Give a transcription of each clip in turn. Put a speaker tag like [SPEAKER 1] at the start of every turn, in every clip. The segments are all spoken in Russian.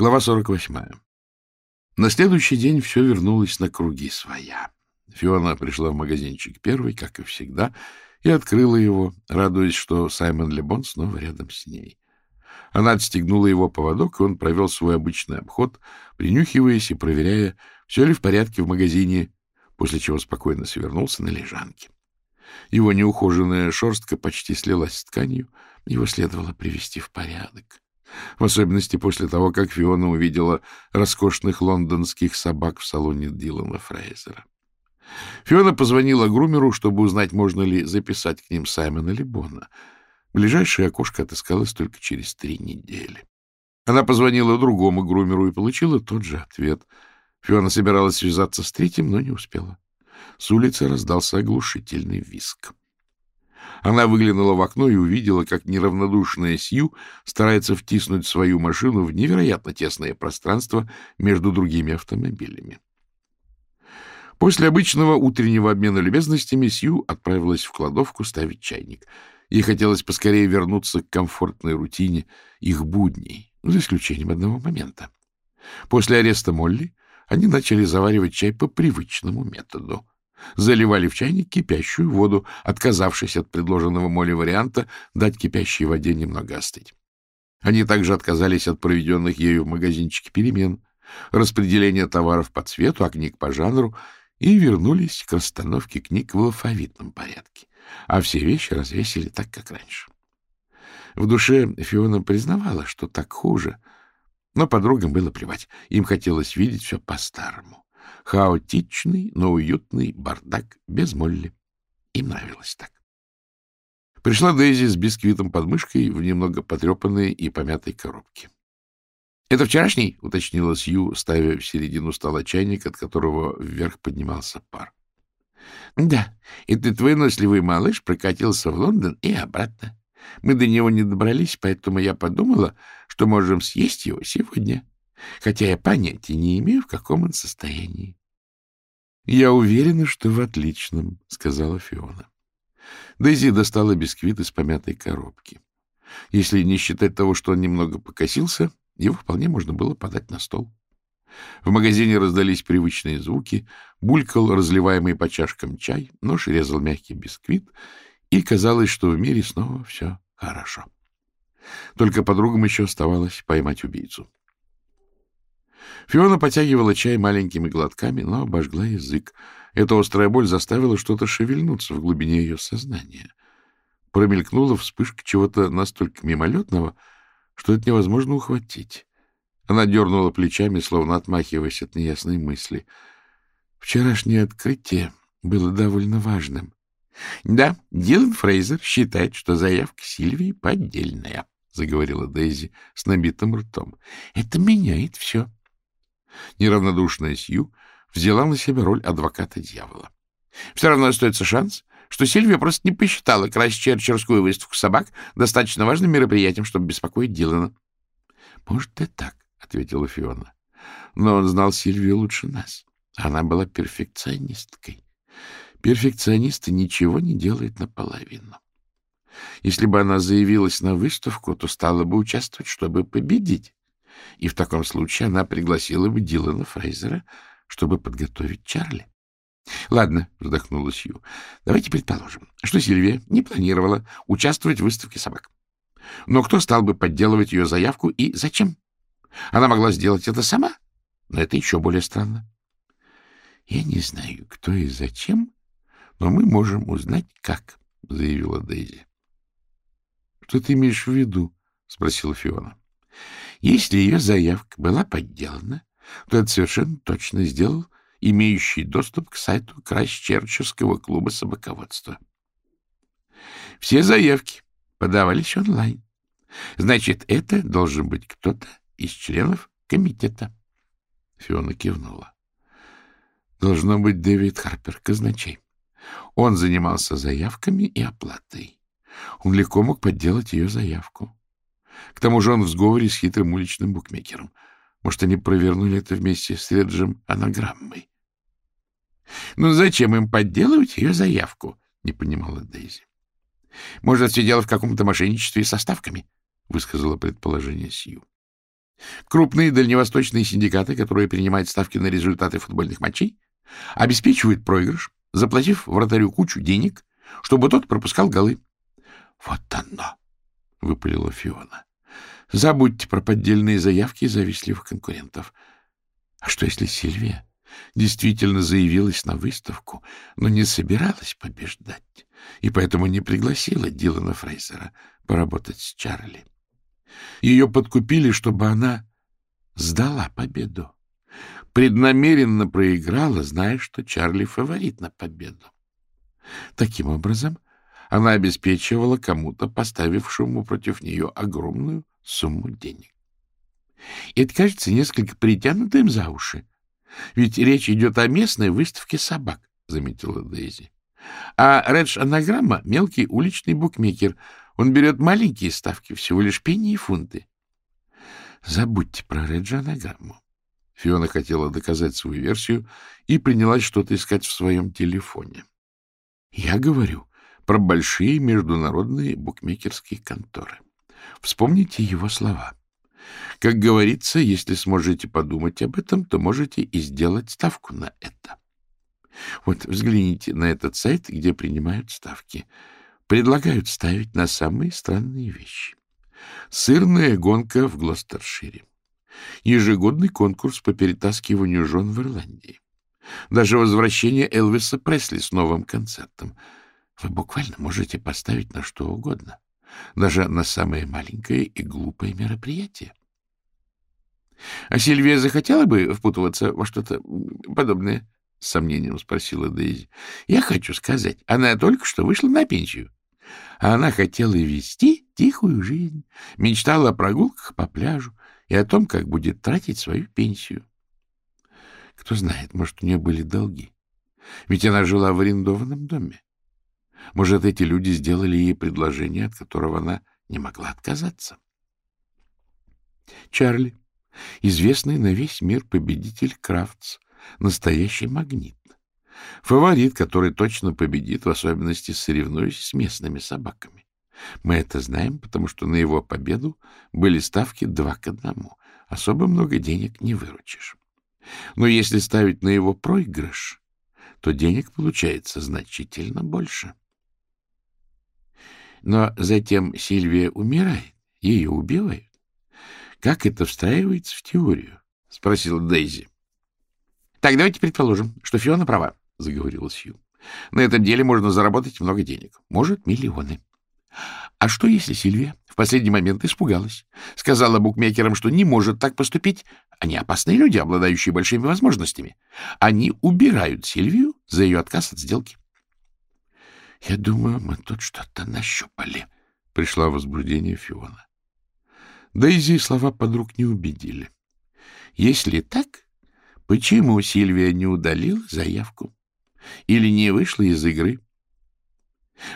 [SPEAKER 1] Глава 48. На следующий день все вернулось на круги своя. Фиона пришла в магазинчик первой, как и всегда, и открыла его, радуясь, что Саймон Лебон снова рядом с ней. Она отстегнула его поводок, и он провел свой обычный обход, принюхиваясь и проверяя, все ли в порядке в магазине, после чего спокойно свернулся на лежанке. Его неухоженная шерстка почти слилась с тканью, его следовало привести в порядок. В особенности после того, как Фиона увидела роскошных лондонских собак в салоне Дилана Фрейзера. Фиона позвонила грумеру, чтобы узнать, можно ли записать к ним Саймона Либона. Ближайшее окошко отыскалось только через три недели. Она позвонила другому грумеру и получила тот же ответ. Фиона собиралась связаться с третьим, но не успела. С улицы раздался оглушительный виск. Она выглянула в окно и увидела, как неравнодушная Сью старается втиснуть свою машину в невероятно тесное пространство между другими автомобилями. После обычного утреннего обмена любезностями Сью отправилась в кладовку ставить чайник. Ей хотелось поскорее вернуться к комфортной рутине их будней, за исключением одного момента. После ареста Молли они начали заваривать чай по привычному методу заливали в чайник кипящую воду, отказавшись от предложенного Молли варианта дать кипящей воде немного остыть. Они также отказались от проведенных ею в магазинчике перемен, распределения товаров по цвету, а книг по жанру, и вернулись к расстановке книг в алфавитном порядке, а все вещи развесили так, как раньше. В душе Фиона признавала, что так хуже, но подругам было плевать, им хотелось видеть все по-старому. Хаотичный, но уютный бардак без Молли. Им нравилось так. Пришла Дейзи с бисквитом под мышкой в немного потрепанной и помятой коробке. — Это вчерашний? — уточнила Сью, ставя в середину стола чайник, от которого вверх поднимался пар. — Да, этот выносливый малыш прокатился в Лондон и обратно. Мы до него не добрались, поэтому я подумала, что можем съесть его сегодня хотя я понятия не имею, в каком он состоянии. — Я уверена, что в отличном, — сказала Фиона. Дейзи достала бисквит из помятой коробки. Если не считать того, что он немного покосился, его вполне можно было подать на стол. В магазине раздались привычные звуки, булькал разливаемый по чашкам чай, нож резал мягкий бисквит, и казалось, что в мире снова все хорошо. Только подругам еще оставалось поймать убийцу. Фиона потягивала чай маленькими глотками, но обожгла язык. Эта острая боль заставила что-то шевельнуться в глубине ее сознания. Промелькнула вспышка чего-то настолько мимолетного, что это невозможно ухватить. Она дернула плечами, словно отмахиваясь от неясной мысли. Вчерашнее открытие было довольно важным. — Да, Дилан Фрейзер считает, что заявка Сильвии поддельная, — заговорила Дейзи с набитым ртом. — Это меняет все. Неравнодушная Сью взяла на себя роль адвоката дьявола. Все равно остается шанс, что Сильвия просто не посчитала крайсчерчерскую выставку собак достаточно важным мероприятием, чтобы беспокоить Дилана. — Может, и так, — ответила Фиона. Но он знал Сильвию лучше нас. Она была перфекционисткой. Перфекционисты ничего не делают наполовину. Если бы она заявилась на выставку, то стала бы участвовать, чтобы победить и в таком случае она пригласила бы Дилана Фрейзера, чтобы подготовить Чарли. — Ладно, — вздохнула Сью, — давайте предположим, что Сильвия не планировала участвовать в выставке собак. Но кто стал бы подделывать ее заявку и зачем? Она могла сделать это сама, но это еще более странно. — Я не знаю, кто и зачем, но мы можем узнать, как, — заявила Дейзи. — Что ты имеешь в виду? — спросила Фиона. Если ее заявка была подделана, то это совершенно точно сделал имеющий доступ к сайту Крайсчерческого клуба собаководства. Все заявки подавались онлайн. Значит, это должен быть кто-то из членов комитета. Фиона кивнула. Должно быть Дэвид Харпер, казначей. Он занимался заявками и оплатой. Он легко мог подделать ее заявку. К тому же он в сговоре с хитрым уличным букмекером. Может, они провернули это вместе с Реджем анаграммой. — Ну зачем им подделывать ее заявку? — не понимала Дейзи. — Может, все дело в каком-то мошенничестве со ставками? — высказала предположение Сью. Крупные дальневосточные синдикаты, которые принимают ставки на результаты футбольных матчей, обеспечивают проигрыш, заплатив вратарю кучу денег, чтобы тот пропускал голы. — Вот оно! — выпалила Фиона. — Забудьте про поддельные заявки завистливых конкурентов. А что, если Сильвия действительно заявилась на выставку, но не собиралась побеждать, и поэтому не пригласила Дилана Фрейзера поработать с Чарли? Ее подкупили, чтобы она сдала победу. Преднамеренно проиграла, зная, что Чарли фаворит на победу. Таким образом, она обеспечивала кому-то, поставившему против нее огромную сумму денег. И это кажется несколько притянутым за уши. Ведь речь идет о местной выставке собак, — заметила Дейзи. А Редж-анаграмма — мелкий уличный букмекер. Он берет маленькие ставки, всего лишь пенни и фунты. Забудьте про Редж-анаграмму. Фиона хотела доказать свою версию и принялась что-то искать в своем телефоне. Я говорю про большие международные букмекерские конторы. Вспомните его слова. Как говорится, если сможете подумать об этом, то можете и сделать ставку на это. Вот взгляните на этот сайт, где принимают ставки. Предлагают ставить на самые странные вещи. Сырная гонка в Глостершире. Ежегодный конкурс по перетаскиванию жен в Ирландии. Даже возвращение Элвиса Пресли с новым концертом. Вы буквально можете поставить на что угодно. Даже на самое маленькое и глупое мероприятие. — А Сильвия захотела бы впутываться во что-то подобное? — с сомнением спросила Дейзи. — Я хочу сказать, она только что вышла на пенсию. А она хотела вести тихую жизнь, мечтала о прогулках по пляжу и о том, как будет тратить свою пенсию. Кто знает, может, у нее были долги. Ведь она жила в арендованном доме. Может, эти люди сделали ей предложение, от которого она не могла отказаться. Чарли известный на весь мир победитель Крафтс, настоящий магнит. Фаворит, который точно победит, в особенности соревнуясь с местными собаками. Мы это знаем, потому что на его победу были ставки два к одному. Особо много денег не выручишь. Но если ставить на его проигрыш, то денег получается значительно больше. Но затем Сильвия умирает, ее убивают. Как это встраивается в теорию? — спросила Дейзи. — Так, давайте предположим, что Фиона права, — заговорила Сью. — На этом деле можно заработать много денег. Может, миллионы. А что, если Сильвия в последний момент испугалась? Сказала букмекерам, что не может так поступить. Они опасные люди, обладающие большими возможностями. Они убирают Сильвию за ее отказ от сделки. — Я думаю, мы тут что-то нащупали, — пришла возбуждение Фиона. Дейзи слова подруг не убедили. Если так, почему Сильвия не удалила заявку? Или не вышла из игры?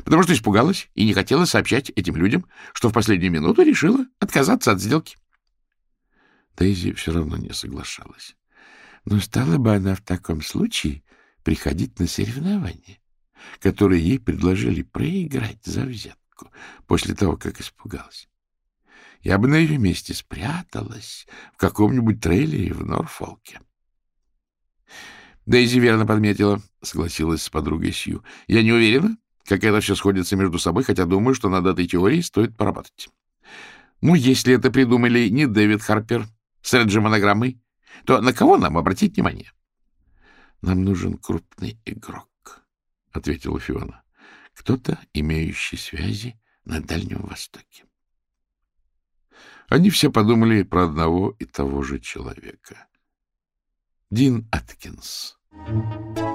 [SPEAKER 1] Потому что испугалась и не хотела сообщать этим людям, что в последнюю минуту решила отказаться от сделки. Дейзи все равно не соглашалась. Но стала бы она в таком случае приходить на соревнования, которые ей предложили проиграть за взятку после того, как испугалась. Я бы на ее месте спряталась в каком-нибудь трейлере в Норфолке. Дейзи верно подметила, согласилась с подругой Сью. Я не уверена, как это все сходится между собой, хотя думаю, что над этой теорией стоит поработать. Ну, если это придумали не Дэвид Харпер с Реджи-монограммой, то на кого нам обратить внимание? — Нам нужен крупный игрок, — ответила Фиона. — Кто-то, имеющий связи на Дальнем Востоке. Они все подумали про одного и того же человека. Дин Аткинс. Thank you.